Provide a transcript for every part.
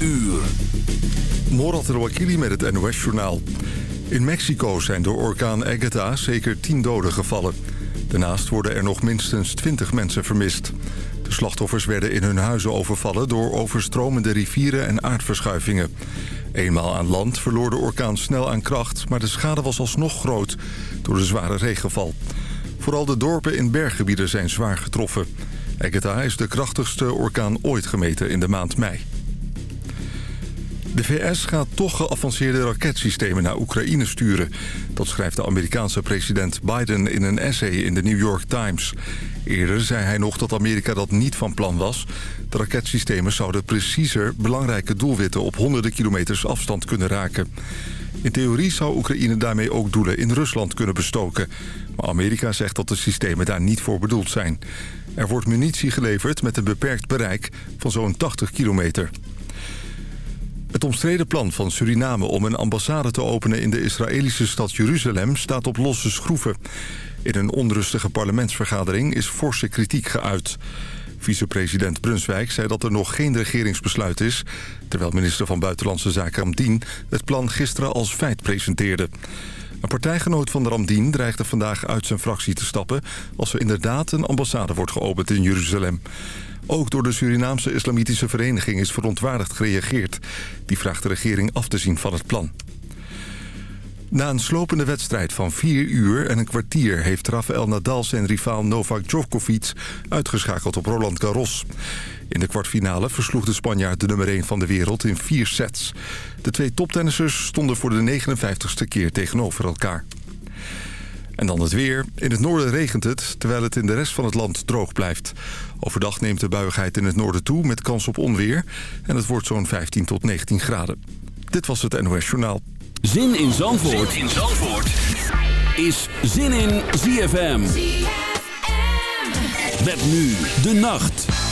uur. Morat Rouakili met het NOS-journaal. In Mexico zijn door orkaan Agatha zeker 10 doden gevallen. Daarnaast worden er nog minstens 20 mensen vermist. De slachtoffers werden in hun huizen overvallen door overstromende rivieren en aardverschuivingen. Eenmaal aan land verloor de orkaan snel aan kracht... maar de schade was alsnog groot door de zware regenval. Vooral de dorpen in berggebieden zijn zwaar getroffen. Agatha is de krachtigste orkaan ooit gemeten in de maand mei. De VS gaat toch geavanceerde raketsystemen naar Oekraïne sturen. Dat schrijft de Amerikaanse president Biden in een essay in de New York Times. Eerder zei hij nog dat Amerika dat niet van plan was. De raketsystemen zouden preciezer belangrijke doelwitten op honderden kilometers afstand kunnen raken. In theorie zou Oekraïne daarmee ook doelen in Rusland kunnen bestoken. Maar Amerika zegt dat de systemen daar niet voor bedoeld zijn. Er wordt munitie geleverd met een beperkt bereik van zo'n 80 kilometer. Het omstreden plan van Suriname om een ambassade te openen in de Israëlische stad Jeruzalem staat op losse schroeven. In een onrustige parlementsvergadering is forse kritiek geuit. Vicepresident Brunswijk zei dat er nog geen regeringsbesluit is... terwijl minister van Buitenlandse Zaken Ramdien het plan gisteren als feit presenteerde. Een partijgenoot van de Ramdien dreigde vandaag uit zijn fractie te stappen... als er inderdaad een ambassade wordt geopend in Jeruzalem. Ook door de Surinaamse Islamitische Vereniging is verontwaardigd gereageerd. Die vraagt de regering af te zien van het plan. Na een slopende wedstrijd van vier uur en een kwartier... heeft Rafael Nadal zijn rivaal Novak Djokovic uitgeschakeld op Roland Garros. In de kwartfinale versloeg de Spanjaard de nummer 1 van de wereld in vier sets. De twee toptennissers stonden voor de 59ste keer tegenover elkaar. En dan het weer. In het noorden regent het, terwijl het in de rest van het land droog blijft. Overdag neemt de buigheid in het noorden toe met kans op onweer. En het wordt zo'n 15 tot 19 graden. Dit was het NOS Journaal. Zin in Zandvoort, zin in Zandvoort. is Zin in ZFM. ZFM. Met nu de nacht.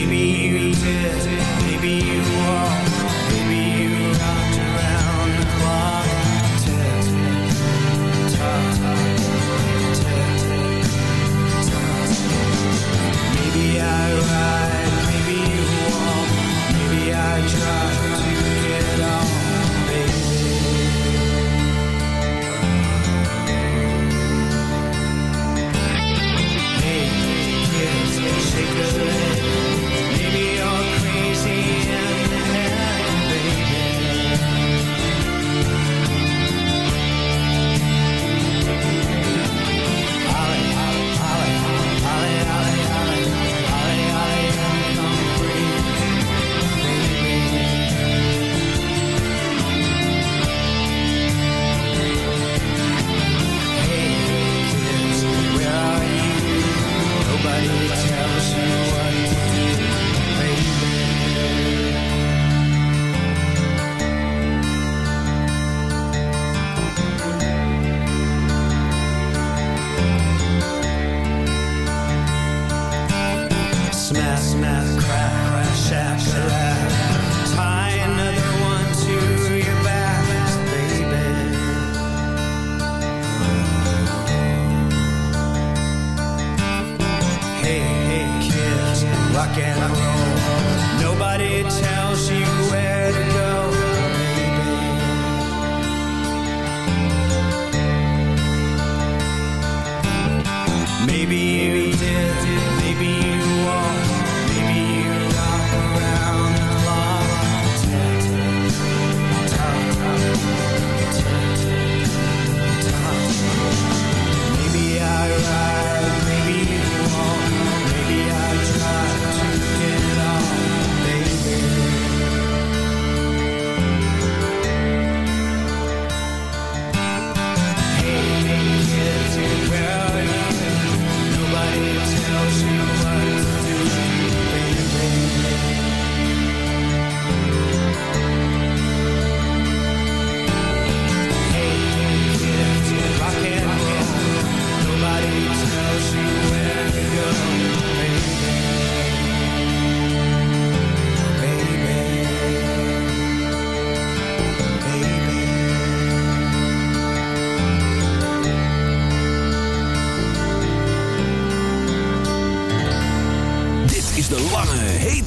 Maybe you did. Maybe you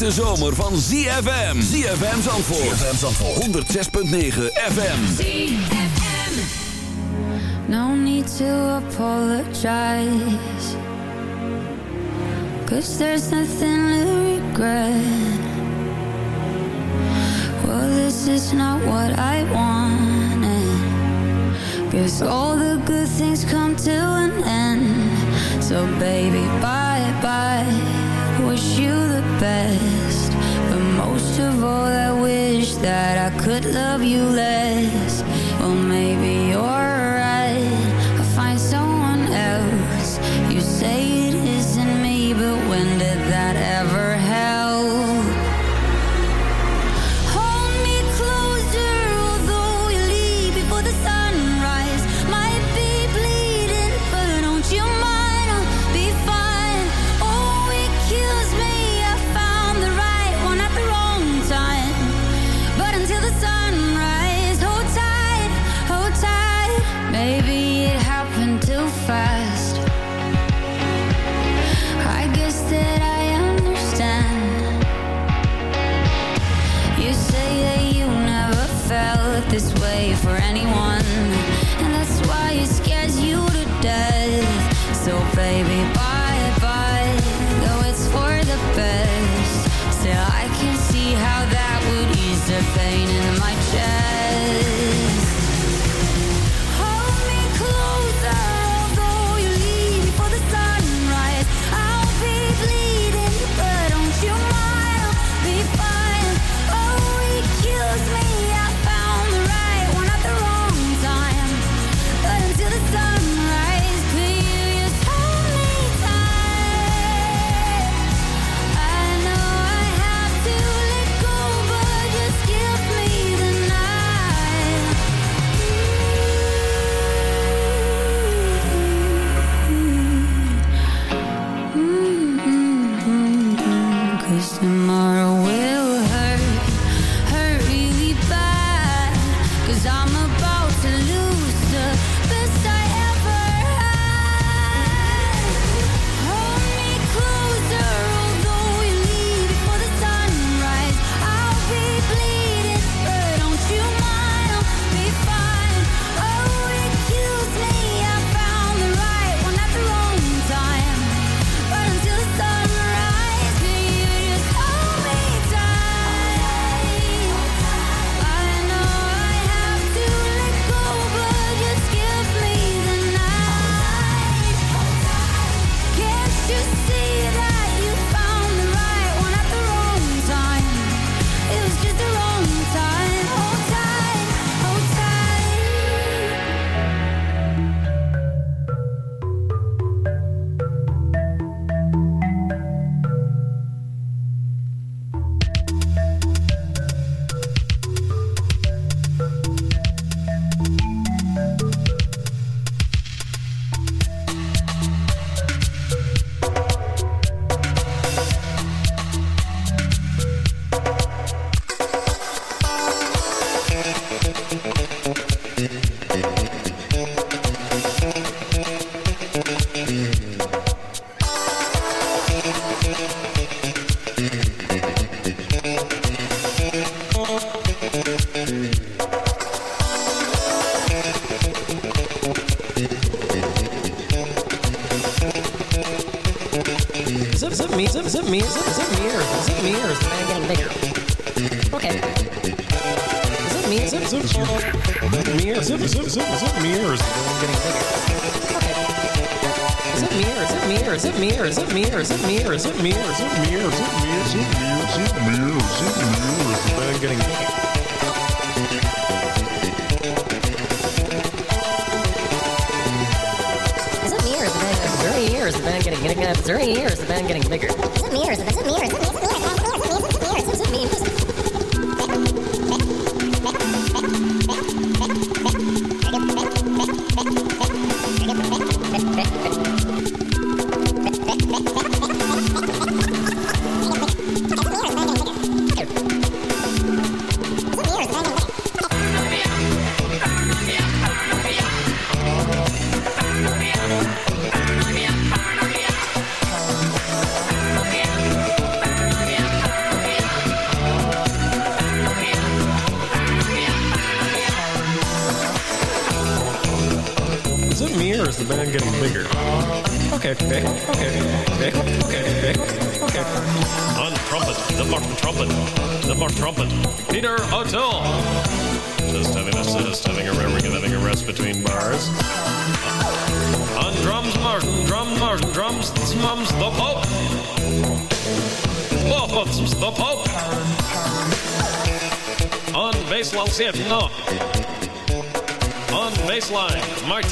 hete zomer van ZFM. ZFM Zandvoort. ZFM Zandvoort. 106.9 FM. ZFM. No need to apologize. Cause there's nothing to regret. Well, this is not what I wanted. Guess all the good things come to an end. So baby, bye bye wish you the best But most of all I wish that I could love you less. Well maybe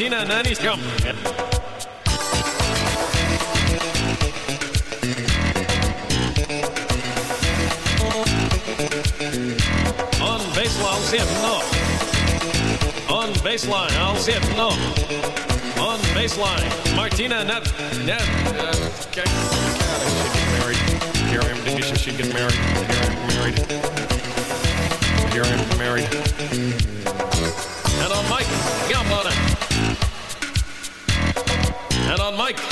Martina Nanny's come. On baseline, I'll it, no. On baseline, I'll it, no. On baseline, Martina Net. Net. Uh, okay. Married. Here I am. She get married. Here I am married here I am married.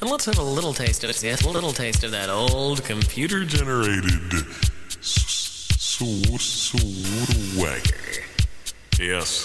And let's have a little taste of it. Yes, a little taste of that old computer generated swagger. Yes.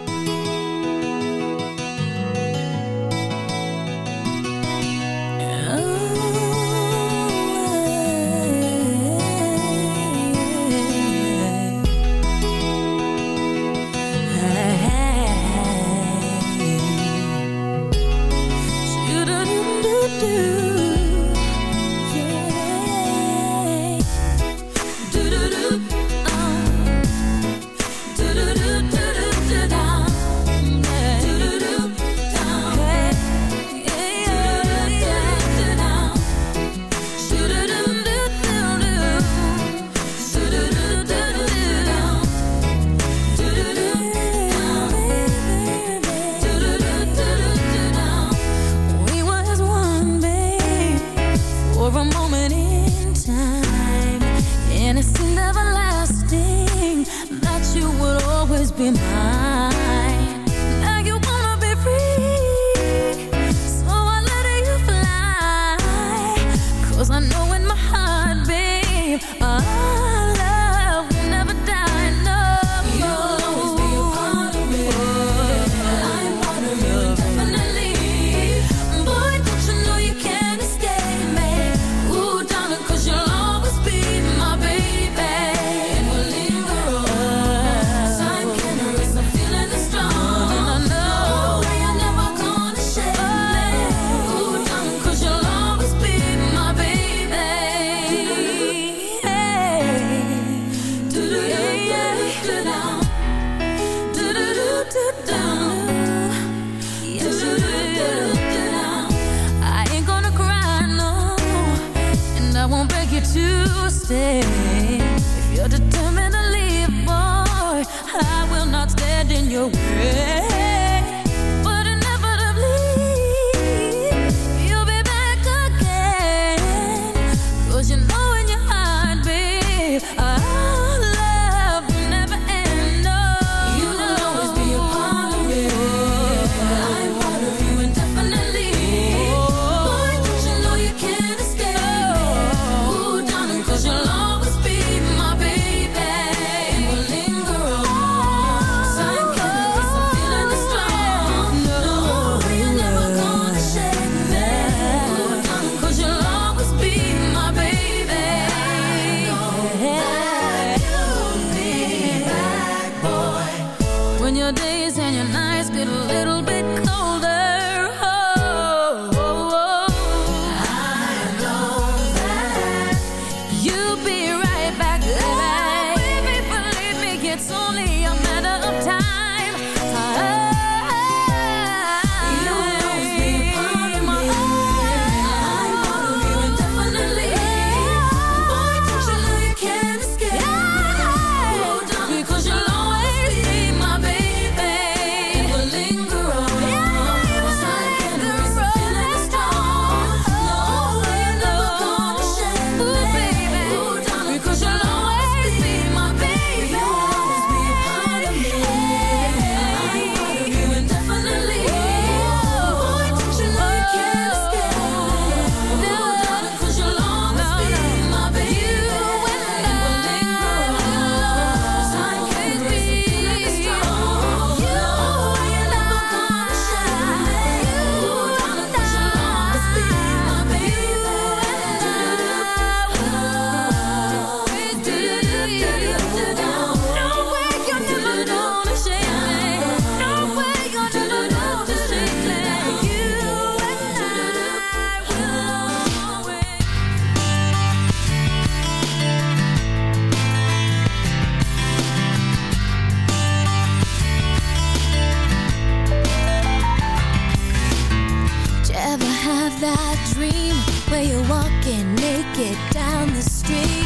down the street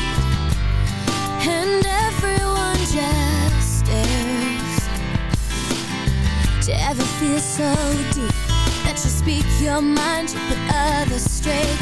And everyone just stares. Do you ever feel so deep That you speak your mind You put others straight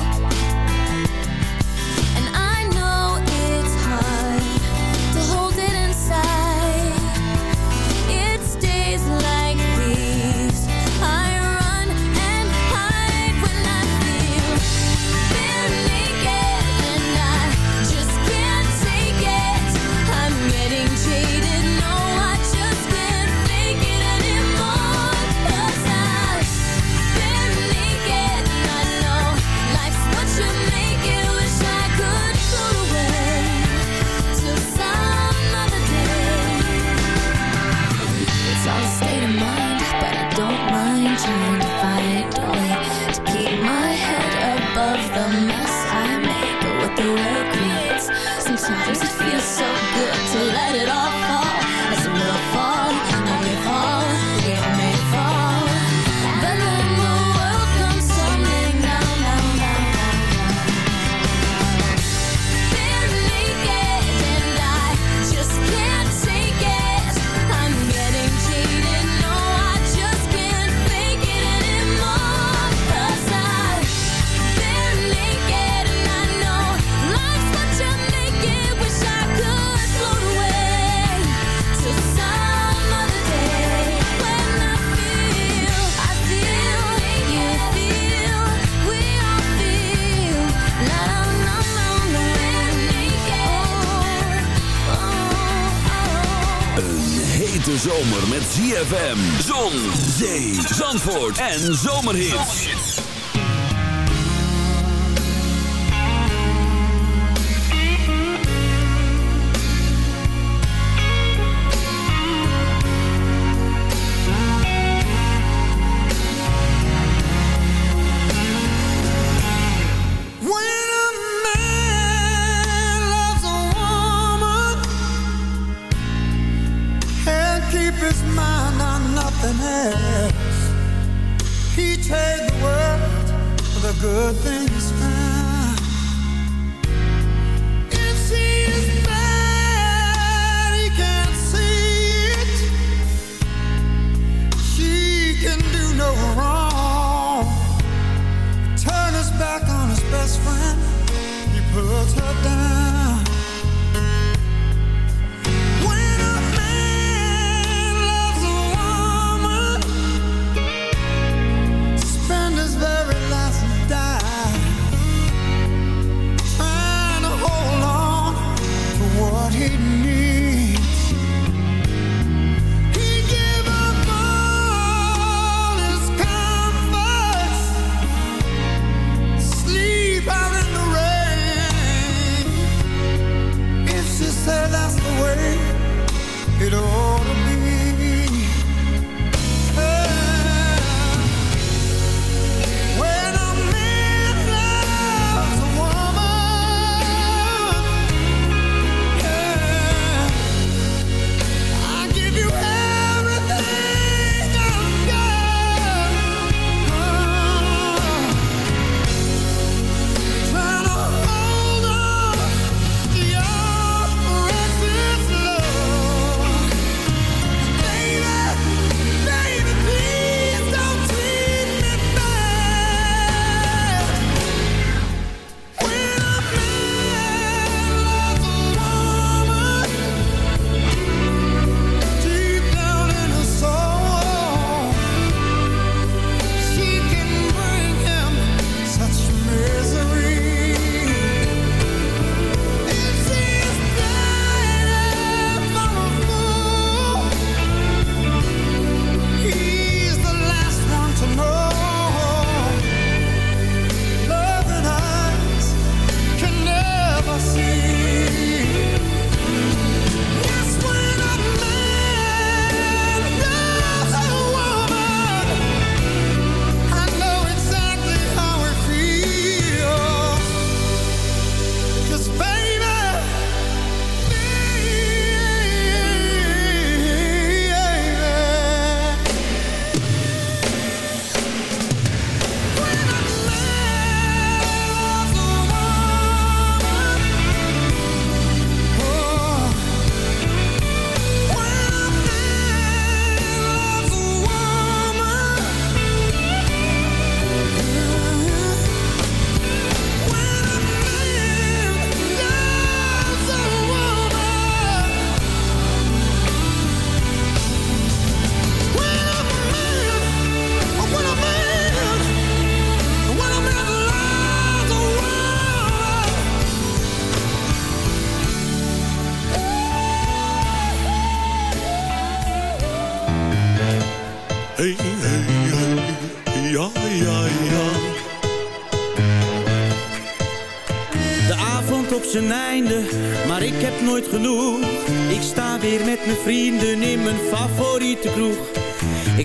en zomerhit.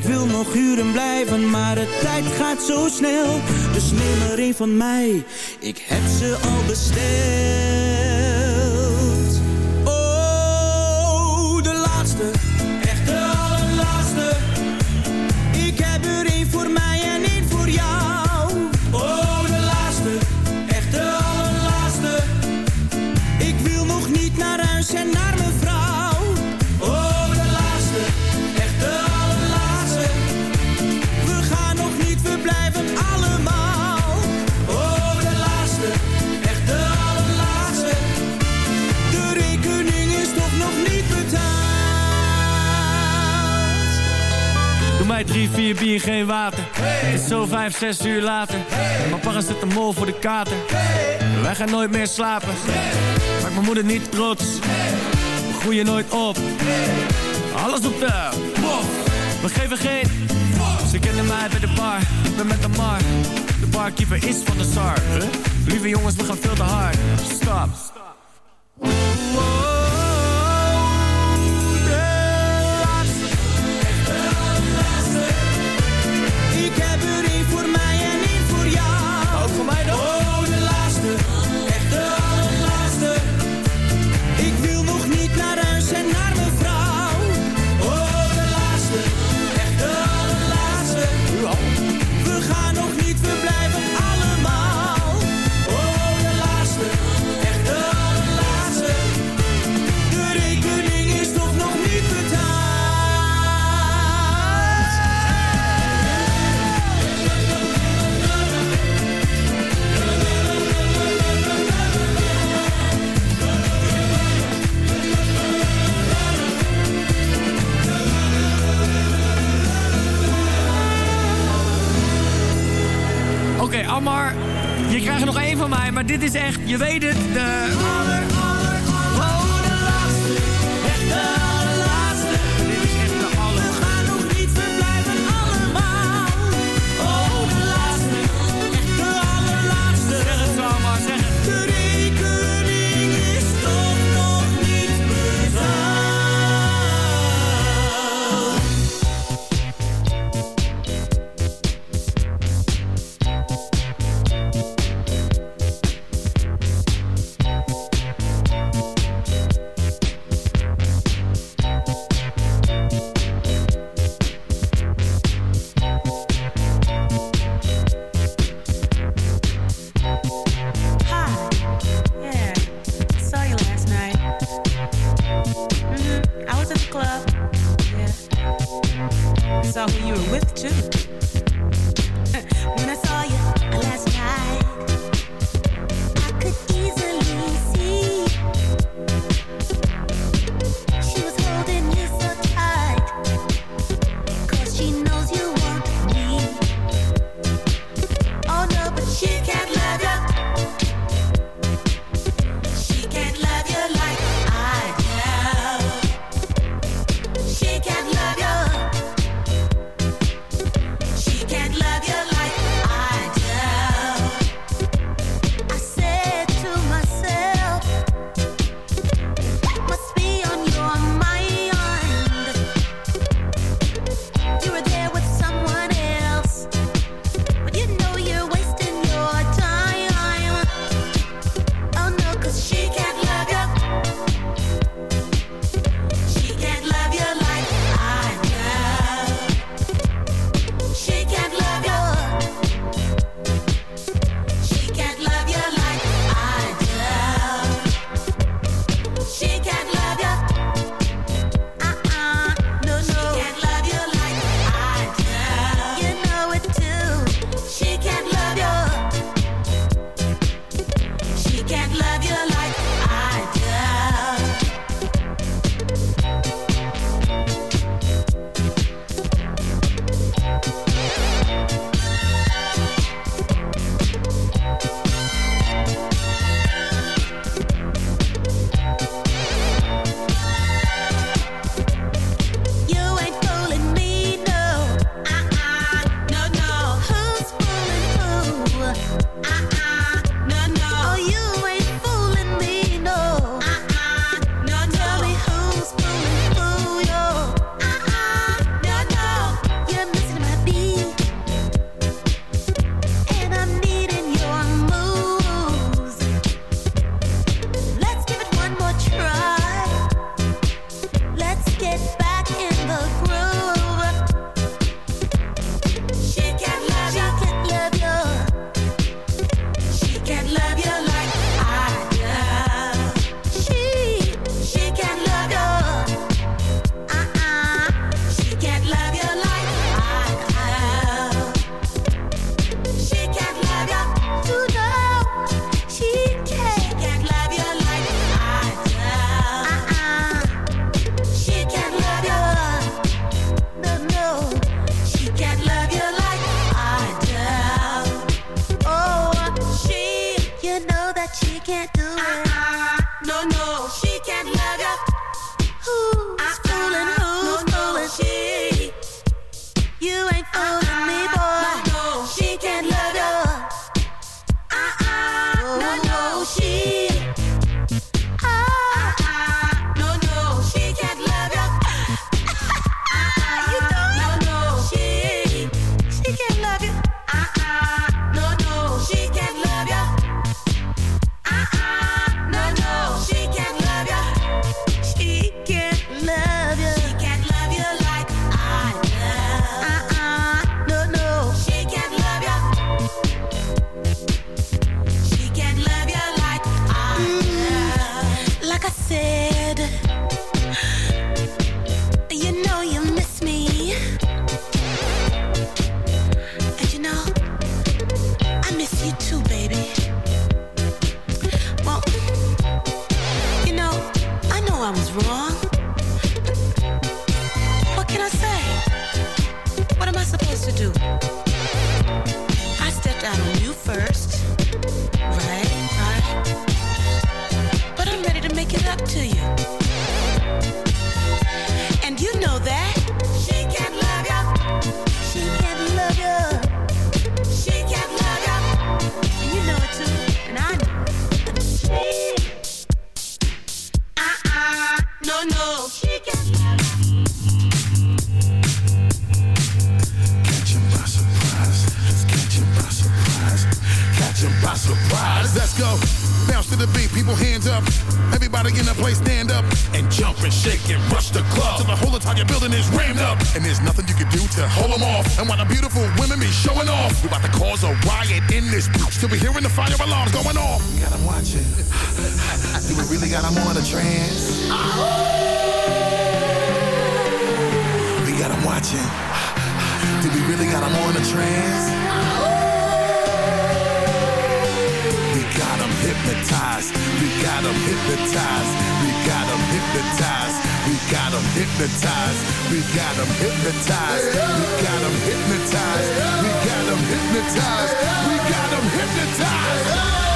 Wil nog uren blijven, maar de tijd gaat zo snel. Dus neem er een van mij, ik heb ze al besteld. Oh, de laatste, echt de allerlaatste. Ik heb er één voor mij en één voor jou. Oh, de laatste, echt de allerlaatste. Ik wil nog niet naar huis en naar Mij drie, vier bier, geen water. Het is zo vijf, zes uur later. Mijn papa zit de mol voor de kater. Wij gaan nooit meer slapen. Maak mijn moeder niet trots. We groeien nooit op. Alles op de bof. We geven geen. Ze kennen mij bij de bar. Ik ben met de mar. De barkeeper is van de SAR. Lieve jongens, we gaan veel te hard. Stop. Maar dit is echt, je weet het, de... watching. Do we really got 'em on a trance? We got 'em hypnotized. We got 'em hypnotized. We got 'em hypnotized. We got 'em hypnotized. We got 'em hypnotized. We got 'em hypnotized. We got 'em hypnotized. We got hypnotized.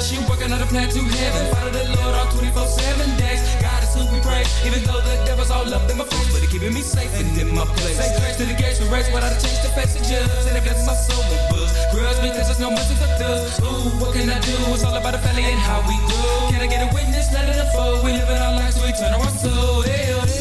God bless working on a plan to heaven. Follow the Lord all 24 7 days. God is who we pray. Even though the devil's all up in my face, but he keeping me safe and in my place. Say grace to the gates we race without a change to face the judge. And it blesses my soul with buzz. Grudge because there's no mercy for thugs. Ooh, what can I do? It's all about the family and how we grow. Can I get a witness? Let it unfold. We living our lives, we turn our soul. Hell, oh, hell.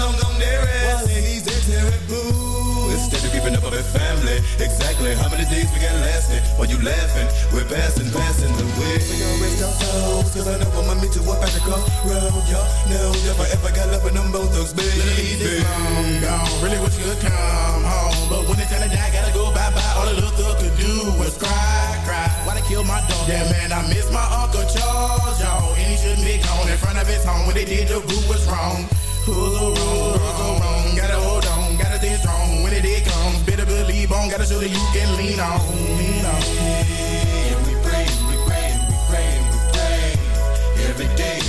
Long gone there. While ladies, they terrible. Instead of keeping up with family, exactly how many days we got lasting? While you laughing, we're passing, passing the way. We gon' rest our souls, cause I know I'ma meet you up at the crossroad. Y'all know if I ever got love with them both thugs, baby. Ladies, long gone. Really wish you could come home. But when it's time to die, gotta go bye bye. All the little thug could do was cry, cry. Why they kill my dog? Yeah, man, I miss my Uncle Charles, y'all. And he shouldn't be gone in front of his home. When they did, the group was wrong. Who's so wrong? Who's wrong? Gotta hold on, gotta stay strong. When it did come, better believe on. Gotta show that you can lean on, lean on. And we we praying, we praying, we praying. Every day, every day,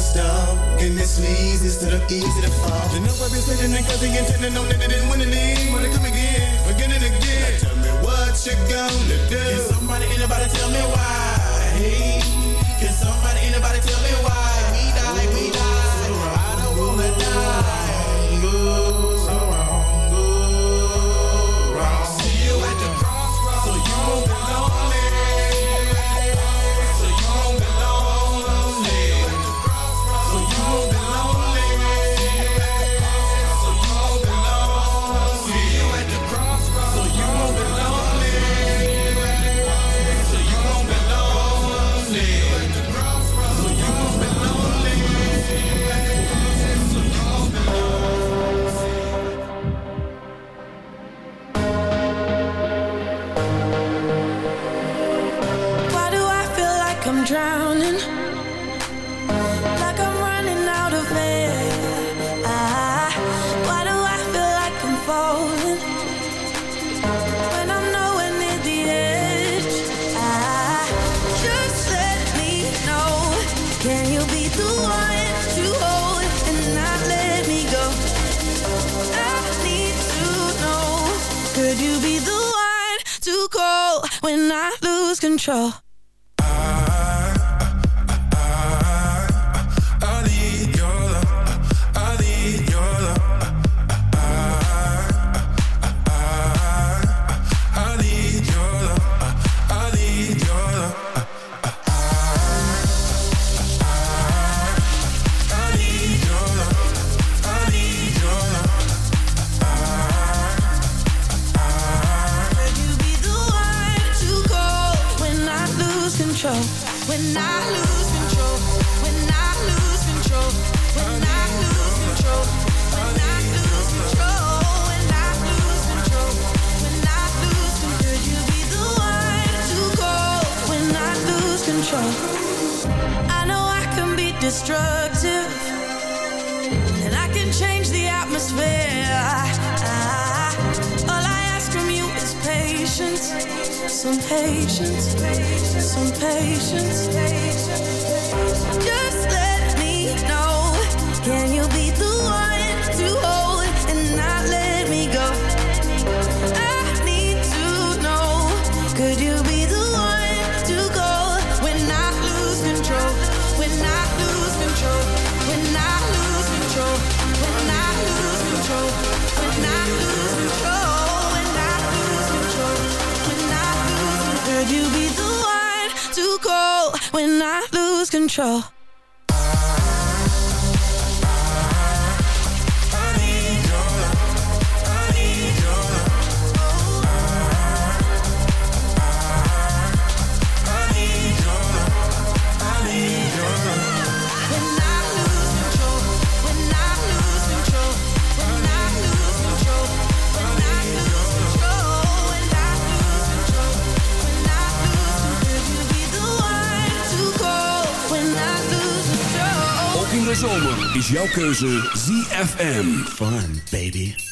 the stuff. And this leads instead of easy to fall. You know I've been sitting and cause he intended on that they didn't win the league. Wanna come again, again and again. Now tell me what you gonna do. Can somebody, anybody tell me why? Hey, can somebody, anybody tell me why? Control? zomer is jouw keuze ZFM. Fun, baby.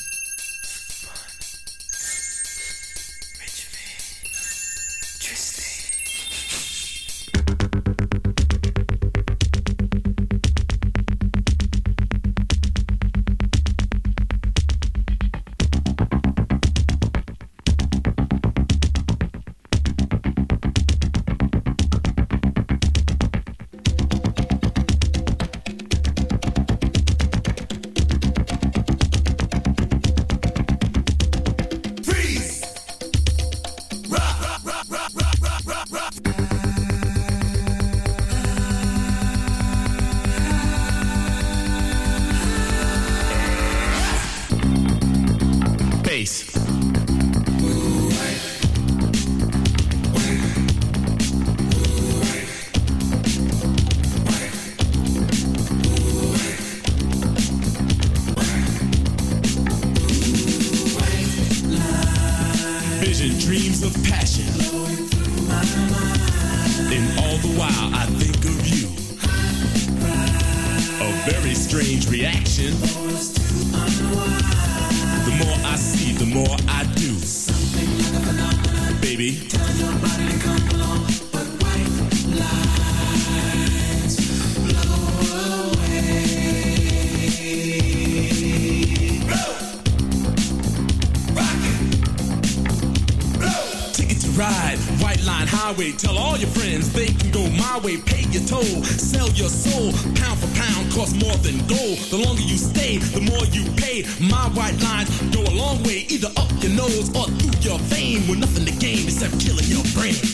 either up your nose or through your vein, with nothing to gain except killing your brain.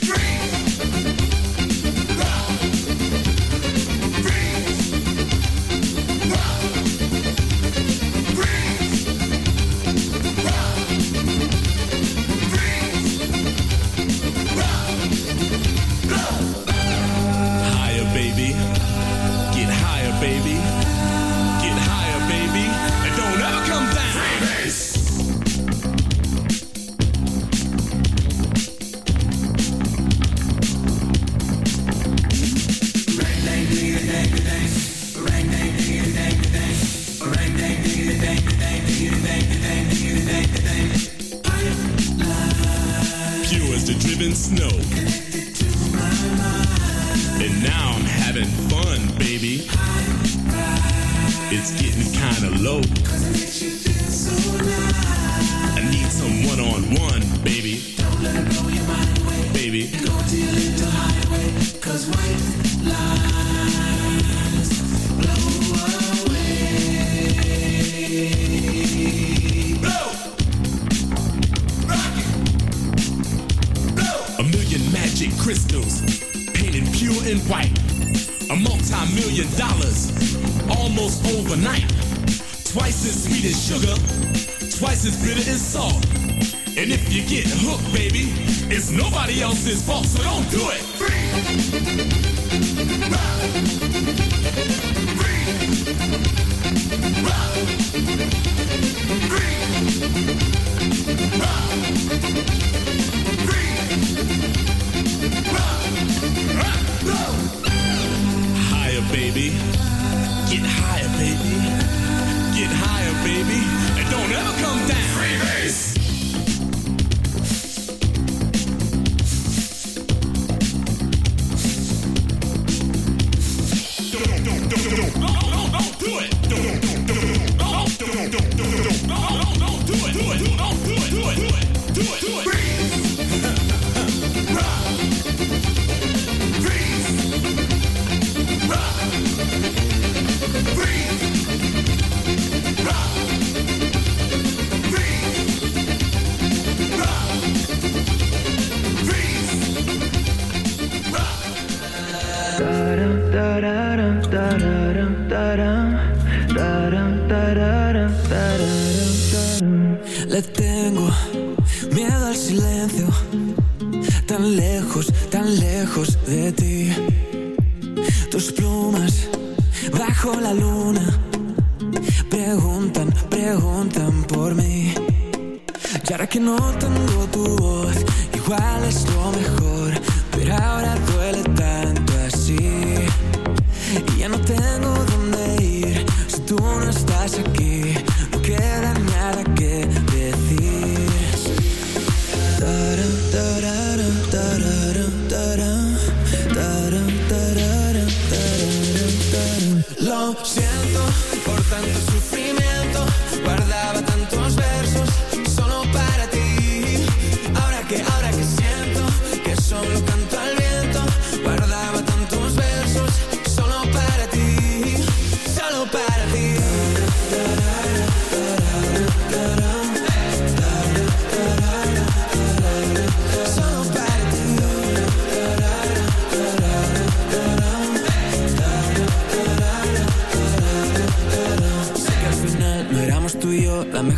baby. Get higher, baby. Get higher, baby.